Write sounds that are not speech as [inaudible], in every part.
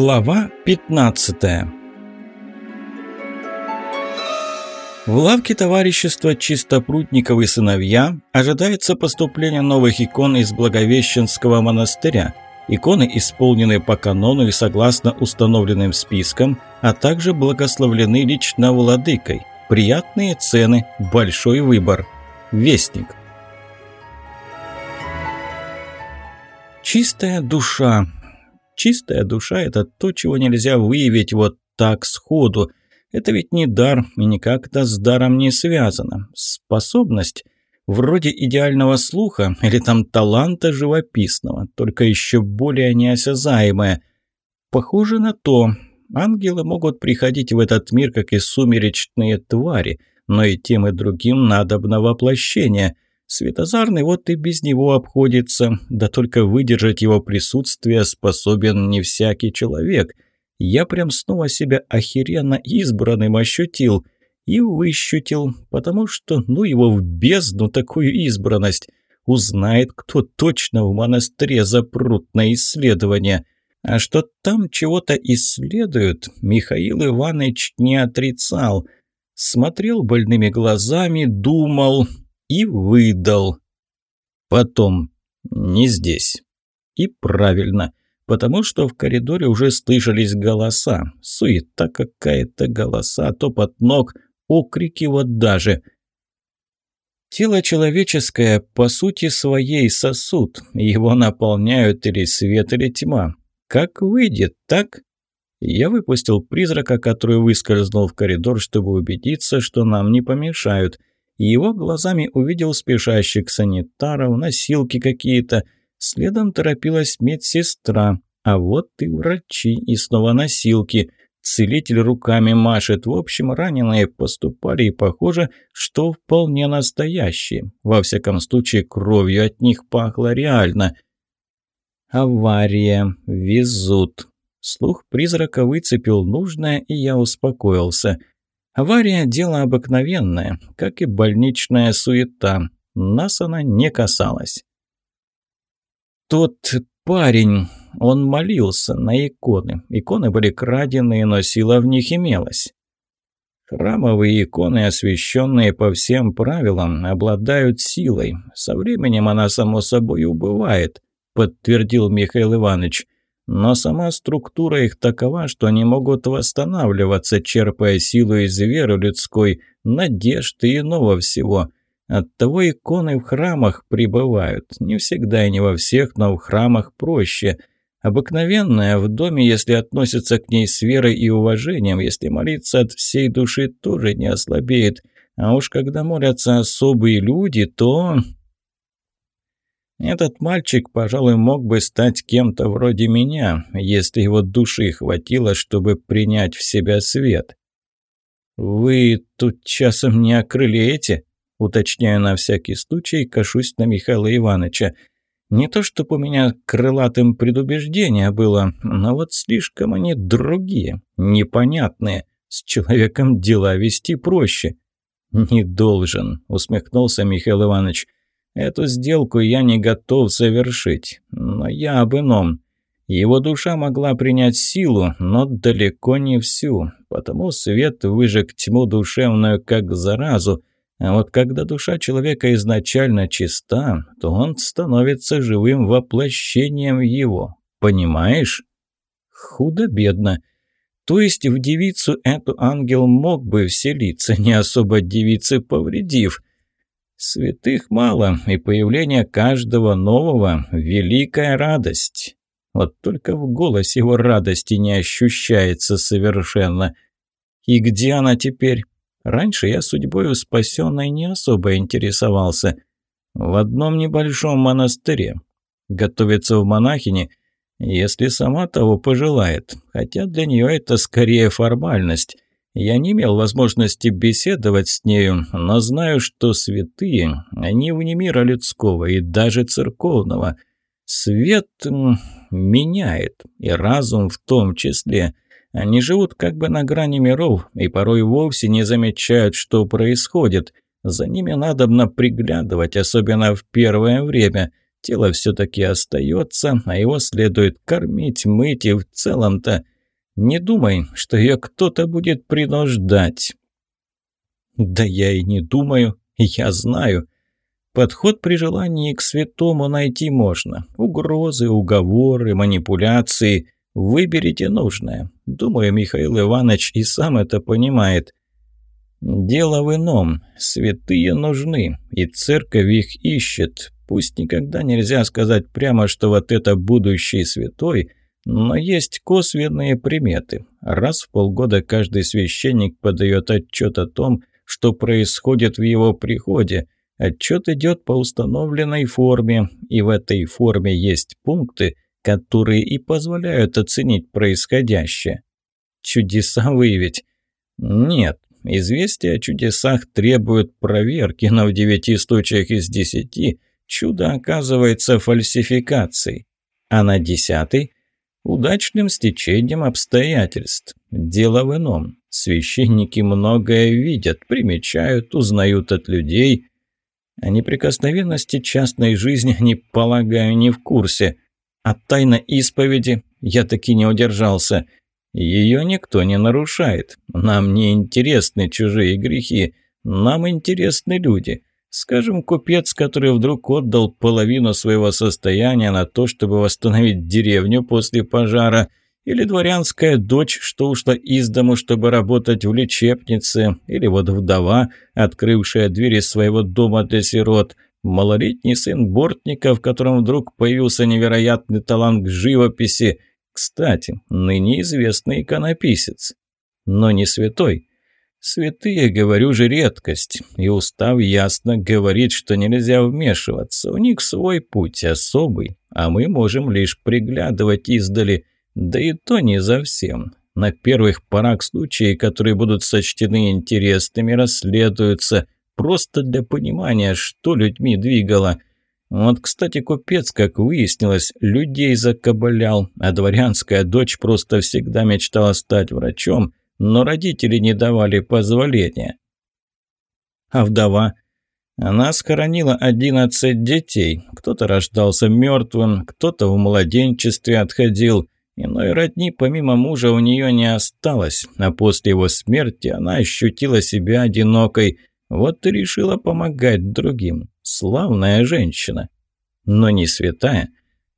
Глава 15 В лавке товарищества Чистопрудников и сыновья ожидается поступление новых икон из Благовещенского монастыря. Иконы исполнены по канону и согласно установленным спискам, а также благословлены лично владыкой. Приятные цены, большой выбор. Вестник. Чистая душа. Чистая душа – это то, чего нельзя выявить вот так сходу. Это ведь не дар и никак-то с даром не связано. Способность вроде идеального слуха или там таланта живописного, только еще более неосязаемая. Похоже на то. Ангелы могут приходить в этот мир, как и сумеречные твари, но и тем и другим надобно воплощение – Светозарный вот и без него обходится, да только выдержать его присутствие способен не всякий человек. Я прям снова себя охеренно избранным ощутил. И выщутил, потому что, ну его в бездну такую избранность. Узнает, кто точно в монастыре запрут на исследование. А что там чего-то исследуют, Михаил Иванович не отрицал. Смотрел больными глазами, думал, и выдал. Потом не здесь. И правильно, потому что в коридоре уже слышались голоса. Суета какая-то, голоса, топот ног, окрики вот даже. Тело человеческое, по сути своей, сосуд. Его наполняют или свет, или тьма. Как выйдет, так? Я выпустил призрака, который выскользнул в коридор, чтобы убедиться, что нам не помешают его глазами увидел спешащих санитаров, носилки какие-то. Следом торопилась медсестра, а вот и врачи, и снова носилки. Целитель руками машет. В общем, раненые поступали, и похоже, что вполне настоящие. Во всяком случае, кровью от них пахло реально. «Авария. Везут». Слух призрака выцепил нужное, и я успокоился – Авария – дело обыкновенное, как и больничная суета. Нас она не касалась. Тот парень, он молился на иконы. Иконы были краденые, но сила в них имелась. Храмовые иконы, освященные по всем правилам, обладают силой. Со временем она, само собой, убывает, подтвердил Михаил Иванович но сама структура их такова, что они могут восстанавливаться, черпая силу из веры людской, надежды и иного всего. Оттого иконы в храмах пребывают. Не всегда и не во всех, но в храмах проще. Обыкновенная в доме, если относится к ней с верой и уважением, если молиться от всей души, тоже не ослабеет. А уж когда молятся особые люди, то... Этот мальчик, пожалуй, мог бы стать кем-то вроде меня, если его души хватило, чтобы принять в себя свет. «Вы тут часом не окрылеете?» Уточняю на всякий случай, кашусь на Михаила Ивановича. Не то, чтобы у меня крылатым предубеждение было, но вот слишком они другие, непонятные. С человеком дела вести проще. «Не должен», — усмехнулся Михаил Иванович. Эту сделку я не готов совершить, но я об ином. Его душа могла принять силу, но далеко не всю, потому свет выжег тьму душевную как заразу, а вот когда душа человека изначально чиста, то он становится живым воплощением его. Понимаешь? Худо-бедно. То есть в девицу эту ангел мог бы вселиться, не особо девице повредив – Святых мало, и появление каждого нового – великая радость. Вот только в голосе его радости не ощущается совершенно. И где она теперь? Раньше я судьбою спасенной не особо интересовался. В одном небольшом монастыре. Готовится в монахини, если сама того пожелает. Хотя для нее это скорее формальность. Я не имел возможности беседовать с нею, но знаю, что святые, они вне мира людского и даже церковного. Свет меняет, и разум в том числе. Они живут как бы на грани миров и порой вовсе не замечают, что происходит. За ними надобно приглядывать, особенно в первое время. Тело все-таки остается, а его следует кормить, мыть и в целом-то... Не думай, что ее кто-то будет принуждать. Да я и не думаю, я знаю. Подход при желании к святому найти можно. Угрозы, уговоры, манипуляции. Выберите нужное. Думаю, Михаил Иванович и сам это понимает. Дело в ином. Святые нужны, и церковь их ищет. Пусть никогда нельзя сказать прямо, что вот это будущий святой, но есть косвенные приметы. Раз в полгода каждый священник подает отчет о том, что происходит в его приходе. Отчет идет по установленной форме, и в этой форме есть пункты, которые и позволяют оценить происходящее. Чудеса выявить? Нет, Известия о чудесах требуют проверки, но в девяти случаях из десяти чудо оказывается фальсификацией. А на десятый – удачным стечением обстоятельств. Дело в ином. Священники многое видят, примечают, узнают от людей. О неприкосновенности частной жизни они, полагаю, не в курсе. А тайна исповеди я таки не удержался – ее никто не нарушает. Нам не интересны чужие грехи, нам интересны люди. Скажем, купец, который вдруг отдал половину своего состояния на то, чтобы восстановить деревню после пожара, или дворянская дочь, что ушла из дому, чтобы работать в лечебнице, или вот вдова, открывшая двери своего дома для сирот, малолетний сын Бортника, в котором вдруг появился невероятный талант к живописи – кстати, ныне известный иконописец. Но не святой. Святые, говорю же, редкость, и устав ясно говорит, что нельзя вмешиваться. У них свой путь особый, а мы можем лишь приглядывать издали, да и то не за всем. На первых порах случаи, которые будут сочтены интересными, расследуются, просто для понимания, что людьми двигало – вот, кстати, купец, как выяснилось, людей закабалял, а дворянская дочь просто всегда мечтала стать врачом, но родители не давали позволения. А вдова? Она схоронила одиннадцать детей. Кто-то рождался мертвым, кто-то в младенчестве отходил. Иной родни помимо мужа у нее не осталось, а после его смерти она ощутила себя одинокой, вот и решила помогать другим. Славная женщина. Но не святая.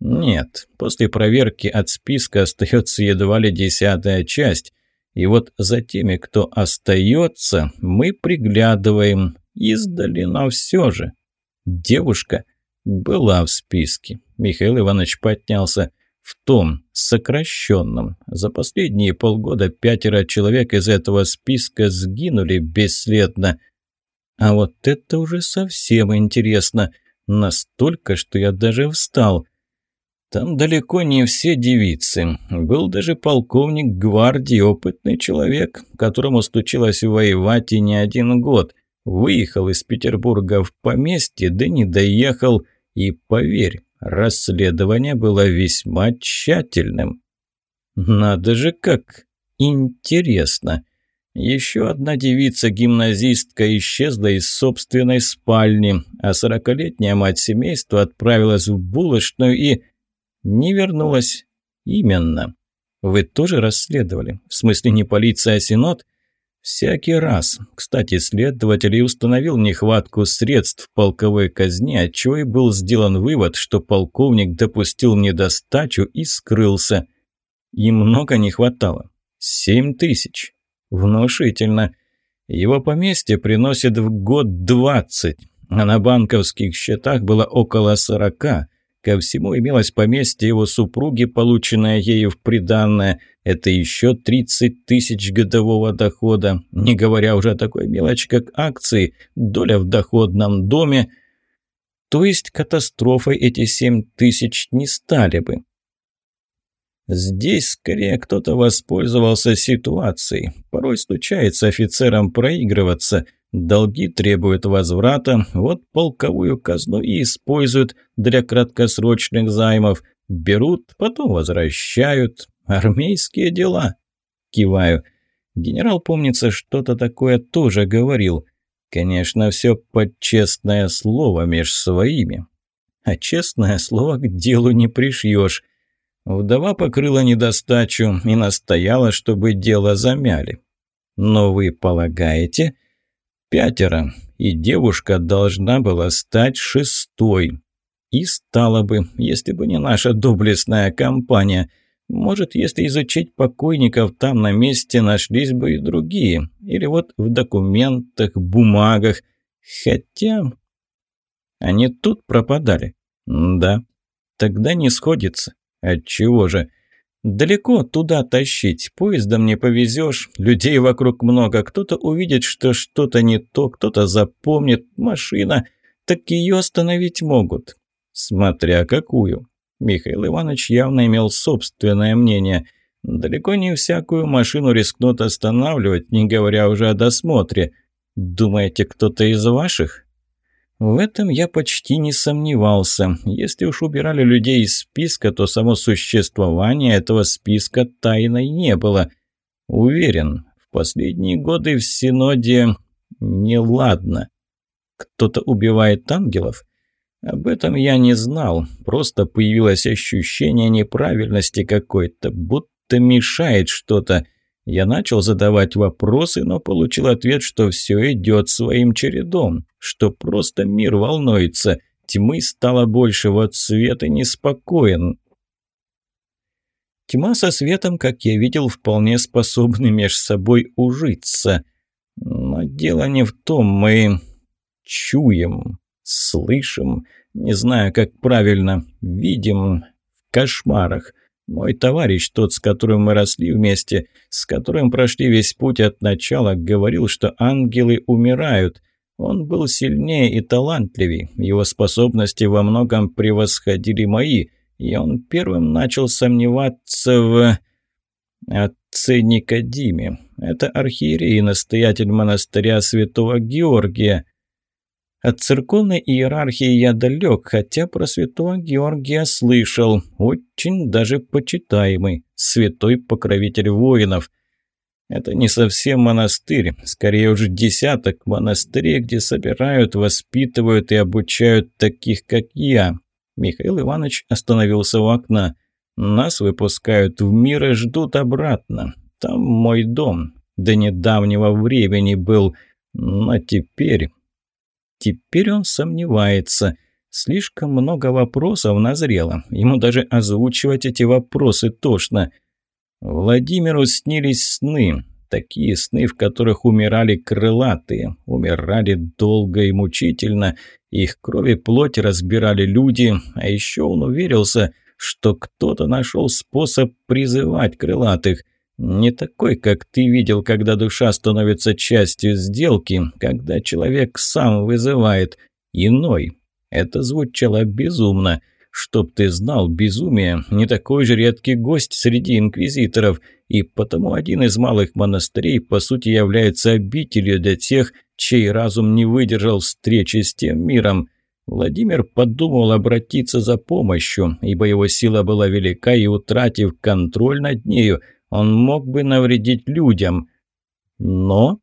Нет, после проверки от списка остается едва ли десятая часть. И вот за теми, кто остается, мы приглядываем. Издали, но все же. Девушка была в списке. Михаил Иванович поднялся. В том, сокращенном. За последние полгода пятеро человек из этого списка сгинули бесследно. А вот это уже совсем интересно. Настолько, что я даже встал. Там далеко не все девицы. Был даже полковник гвардии, опытный человек, которому случилось воевать и не один год. Выехал из Петербурга в поместье, да не доехал. И поверь, расследование было весьма тщательным. Надо же как интересно. Еще одна девица-гимназистка исчезла из собственной спальни, а сорокалетняя мать семейства отправилась в булочную и... не вернулась. Именно. Вы тоже расследовали? В смысле не полиция, а Синод? Всякий раз. Кстати, следователь и установил нехватку средств в полковой казне, отчего и был сделан вывод, что полковник допустил недостачу и скрылся. И много не хватало. Семь тысяч. Внушительно. Его поместье приносит в год 20, а на банковских счетах было около 40. Ко всему имелось поместье его супруги, полученное ею в приданное. Это еще 30 тысяч годового дохода, не говоря уже о такой мелочи, как акции, доля в доходном доме. То есть катастрофой эти 7 тысяч не стали бы. Здесь скорее кто-то воспользовался ситуацией. Порой случается офицерам проигрываться. Долги требуют возврата, вот полковую казну и используют для краткосрочных займов. Берут, потом возвращают. Армейские дела. Киваю. Генерал, помнится, что-то такое тоже говорил. Конечно, все под честное слово меж своими. А честное слово, к делу не пришьешь. Вдова покрыла недостачу и настояла, чтобы дело замяли. Но вы полагаете? Пятеро, и девушка должна была стать шестой. И стала бы, если бы не наша доблестная компания. Может, если изучить покойников, там на месте нашлись бы и другие. Или вот в документах, бумагах. Хотя... Они тут пропадали. Да. Тогда не сходится. Отчего же? Далеко туда тащить, поездом не повезешь, людей вокруг много, кто-то увидит, что что-то не то, кто-то запомнит, машина, так ее остановить могут. Смотря какую. Михаил Иванович явно имел собственное мнение. Далеко не всякую машину рискнут останавливать, не говоря уже о досмотре. Думаете, кто-то из ваших? В этом я почти не сомневался. Если уж убирали людей из списка, то само существование этого списка тайной не было. Уверен, в последние годы в Синоде неладно. Кто-то убивает ангелов? Об этом я не знал. Просто появилось ощущение неправильности какой-то, будто мешает что-то. Я начал задавать вопросы, но получил ответ, что все идет своим чередом, что просто мир волнуется, тьмы стало больше, вот свет и неспокоен. Тьма со светом, как я видел, вполне способны меж собой ужиться. Но дело не в том, мы чуем, слышим, не знаю, как правильно, видим в кошмарах – мой товарищ, тот, с которым мы росли вместе, с которым прошли весь путь от начала, говорил, что ангелы умирают. Он был сильнее и талантливее, его способности во многом превосходили мои, и он первым начал сомневаться в... отце Никодиме. Это архиерей и настоятель монастыря святого Георгия. От церковной иерархии я далек, хотя про святого Георгия слышал. Очень даже почитаемый, святой покровитель воинов. Это не совсем монастырь, скорее уже десяток монастырей, где собирают, воспитывают и обучают таких, как я. Михаил Иванович остановился у окна. Нас выпускают в мир и ждут обратно. Там мой дом. До недавнего времени был. Но теперь Теперь он сомневается. Слишком много вопросов назрело. Ему даже озвучивать эти вопросы тошно. Владимиру снились сны. Такие сны, в которых умирали крылатые. Умирали долго и мучительно. Их крови плоть разбирали люди. А еще он уверился, что кто-то нашел способ призывать крылатых – не такой, как ты видел, когда душа становится частью сделки, когда человек сам вызывает. Иной. Это звучало безумно. Чтоб ты знал, безумие – не такой же редкий гость среди инквизиторов, и потому один из малых монастырей, по сути, является обителью для тех, чей разум не выдержал встречи с тем миром. Владимир подумал обратиться за помощью, ибо его сила была велика, и, утратив контроль над нею – он мог бы навредить людям. Но...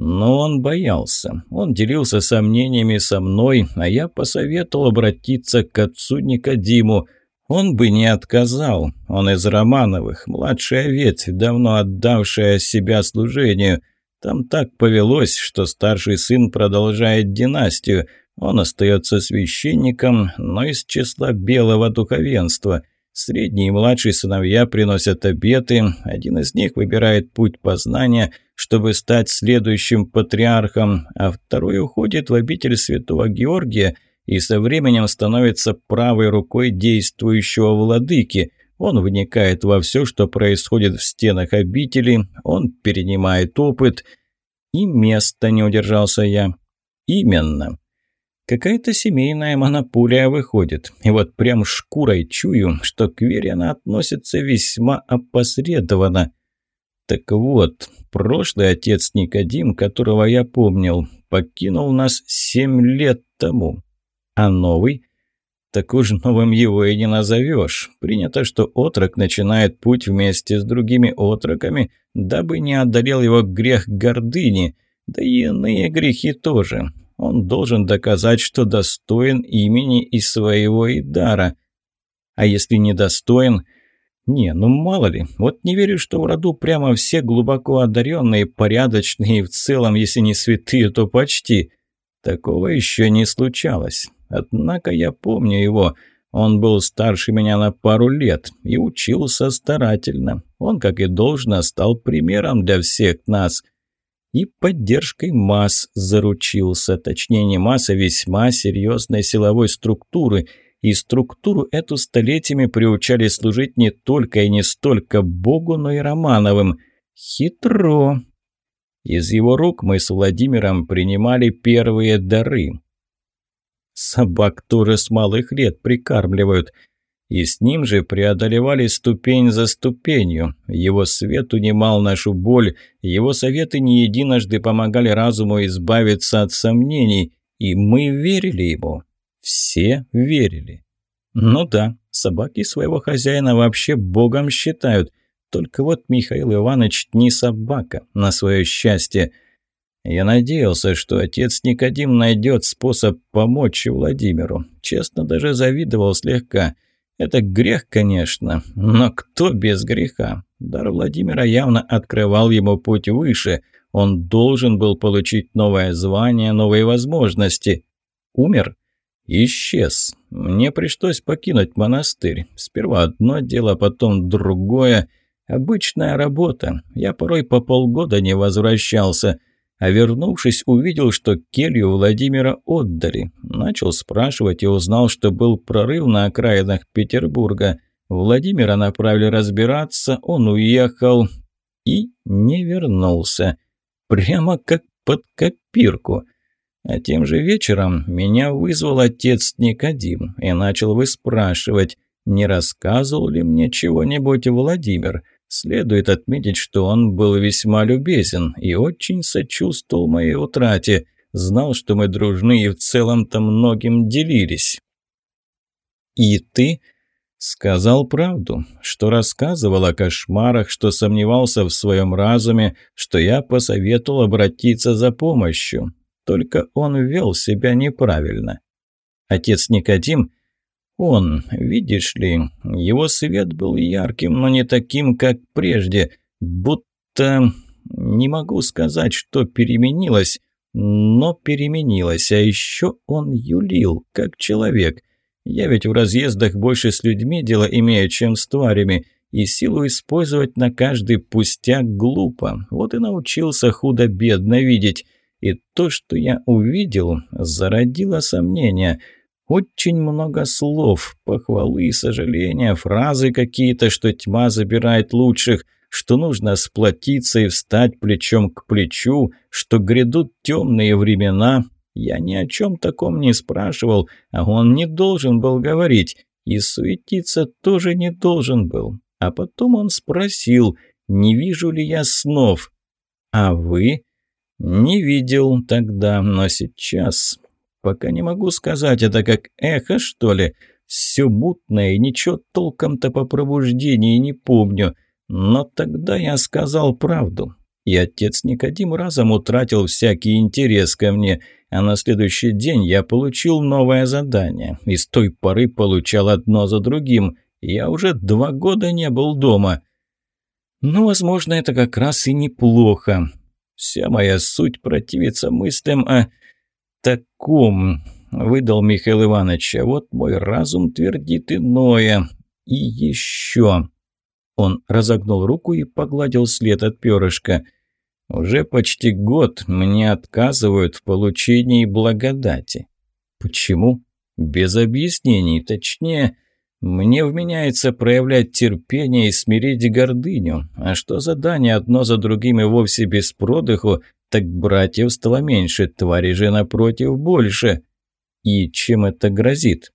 Но он боялся. Он делился сомнениями со мной, а я посоветовал обратиться к отцу Никодиму. Он бы не отказал. Он из Романовых, младшая ветвь, давно отдавшая себя служению. Там так повелось, что старший сын продолжает династию. Он остается священником, но из числа белого духовенства – Средний и младший сыновья приносят обеты, один из них выбирает путь познания, чтобы стать следующим патриархом, а второй уходит в обитель святого Георгия и со временем становится правой рукой действующего владыки. Он вникает во все, что происходит в стенах обители, он перенимает опыт. И место не удержался я. Именно. Какая-то семейная монополия выходит. И вот прям шкурой чую, что к Вере она относится весьма опосредованно. Так вот, прошлый отец Никодим, которого я помнил, покинул нас семь лет тому. А новый? Так уж новым его и не назовешь. Принято, что отрок начинает путь вместе с другими отроками, дабы не одолел его грех гордыни, да и иные грехи тоже. Он должен доказать, что достоин имени и своего Идара. А если не достоин... Не, ну мало ли, вот не верю, что в роду прямо все глубоко одаренные, порядочные и в целом, если не святые, то почти. Такого еще не случалось. Однако я помню его. Он был старше меня на пару лет и учился старательно. Он, как и должно, стал примером для всех нас. И поддержкой масс заручился, точнее не масса, весьма серьезной силовой структуры. И структуру эту столетиями приучали служить не только и не столько Богу, но и Романовым. Хитро. Из его рук мы с Владимиром принимали первые дары. Собак тоже с малых лет прикармливают. И с ним же преодолевали ступень за ступенью. Его свет унимал нашу боль, его советы не единожды помогали разуму избавиться от сомнений, и мы верили ему. Все верили. Ну да, собаки своего хозяина вообще богом считают. Только вот Михаил Иванович не собака, на свое счастье – я надеялся, что отец Никодим найдет способ помочь Владимиру. Честно, даже завидовал слегка. Это грех, конечно, но кто без греха? Дар Владимира явно открывал ему путь выше. Он должен был получить новое звание, новые возможности. Умер? Исчез. Мне пришлось покинуть монастырь. Сперва одно дело, потом другое. Обычная работа. Я порой по полгода не возвращался а вернувшись, увидел, что келью Владимира отдали. Начал спрашивать и узнал, что был прорыв на окраинах Петербурга. Владимира направили разбираться, он уехал и не вернулся. Прямо как под копирку. А тем же вечером меня вызвал отец Никодим и начал выспрашивать, не рассказывал ли мне чего-нибудь Владимир – Следует отметить, что он был весьма любезен и очень сочувствовал моей утрате, знал, что мы дружны и в целом-то многим делились. «И ты?» Сказал правду, что рассказывал о кошмарах, что сомневался в своем разуме, что я посоветовал обратиться за помощью. Только он вел себя неправильно. Отец Никодим он, видишь ли, его свет был ярким, но не таким, как прежде, будто... Не могу сказать, что переменилось, но переменилось, а еще он юлил, как человек. Я ведь в разъездах больше с людьми дело имею, чем с тварями, и силу использовать на каждый пустяк глупо. Вот и научился худо-бедно видеть. И то, что я увидел, зародило сомнения – очень много слов, похвалы, сожаления, фразы какие-то, что тьма забирает лучших, что нужно сплотиться и встать плечом к плечу, что грядут темные времена. Я ни о чем таком не спрашивал, а он не должен был говорить, и суетиться тоже не должен был. А потом он спросил, не вижу ли я снов. А вы? Не видел тогда, но сейчас Пока не могу сказать, это как эхо, что ли. Все мутное, и ничего толком-то по пробуждении не помню. Но тогда я сказал правду. И отец Никодим разом утратил всякий интерес ко мне, а на следующий день я получил новое задание. И с той поры получал одно за другим. Я уже два года не был дома. Ну, возможно, это как раз и неплохо. Вся моя суть противится мыслям о таком», — выдал Михаил Иванович. «А вот мой разум твердит иное. И еще...» Он разогнул руку и погладил след от перышка. «Уже почти год мне отказывают в получении благодати». «Почему?» «Без объяснений. Точнее, мне вменяется проявлять терпение и смирить гордыню. А что задание одно за другим и вовсе без продыху, так братьев стало меньше, твари же напротив больше. И чем это грозит?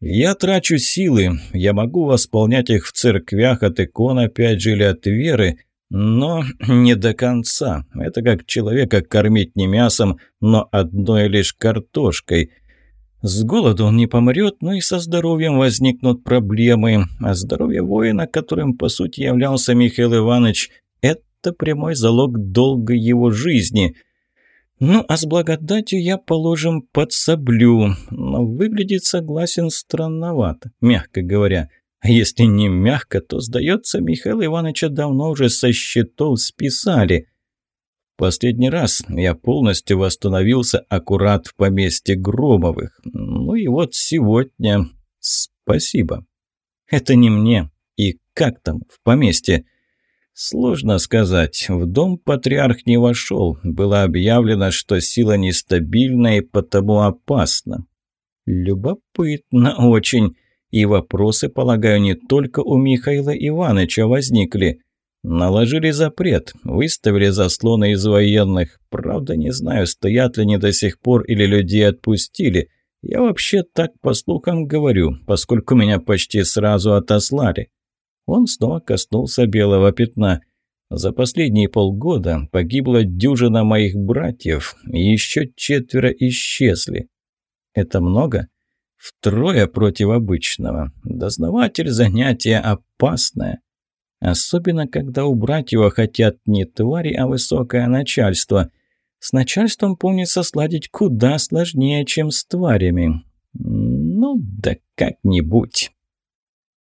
Я трачу силы, я могу восполнять их в церквях от икон опять же или от веры, но [clears throat] не до конца. Это как человека кормить не мясом, но одной лишь картошкой. С голоду он не помрет, но и со здоровьем возникнут проблемы. А здоровье воина, которым по сути являлся Михаил Иванович, это прямой залог долга его жизни. Ну, а с благодатью я, положим, подсоблю, но выглядит, согласен, странновато, мягко говоря. А если не мягко, то, сдается, Михаила Ивановича давно уже со счетов списали. Последний раз я полностью восстановился аккурат в поместье Громовых. Ну и вот сегодня... Спасибо. Это не мне. И как там, в поместье? Сложно сказать. В дом патриарх не вошел. Было объявлено, что сила нестабильна и потому опасна. Любопытно очень. И вопросы, полагаю, не только у Михаила Ивановича возникли. Наложили запрет, выставили заслоны из военных. Правда, не знаю, стоят ли они до сих пор или людей отпустили. Я вообще так по слухам говорю, поскольку меня почти сразу отослали. Он снова коснулся белого пятна. За последние полгода погибла дюжина моих братьев, еще четверо исчезли. Это много? Втрое против обычного. Дознаватель занятие опасное. Особенно, когда убрать его хотят не твари, а высокое начальство. С начальством, помнится, сладить куда сложнее, чем с тварями. Ну, да как-нибудь.